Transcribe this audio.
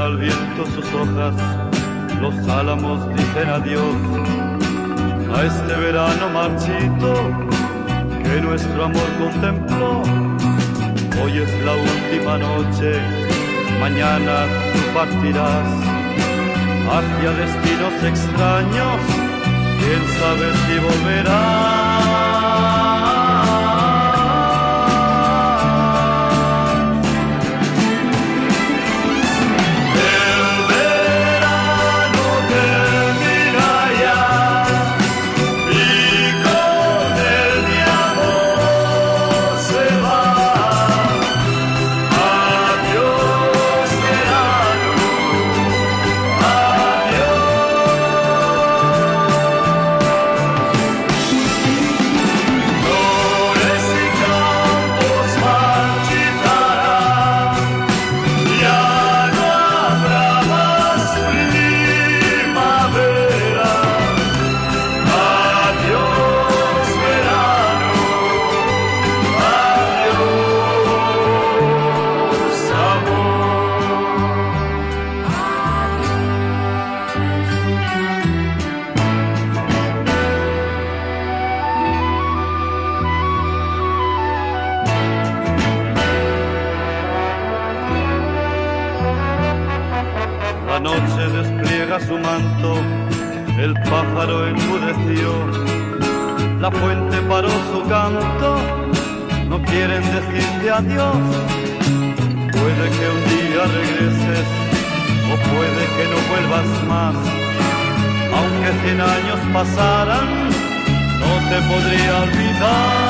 al viento sus hojas, los álamos dicen adiós a este verano marchito que nuestro amor contempló. Hoy es la última noche, mañana tú partirás hacia destinos extraños, quién sabe si volverás. noche despliega su manto, el pájaro enmudeció, la fuente paró su canto, no quieren decirte adiós. Puede que un día regreses o puede que no vuelvas más, aunque cien años pasaran, no te podría olvidar.